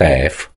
KF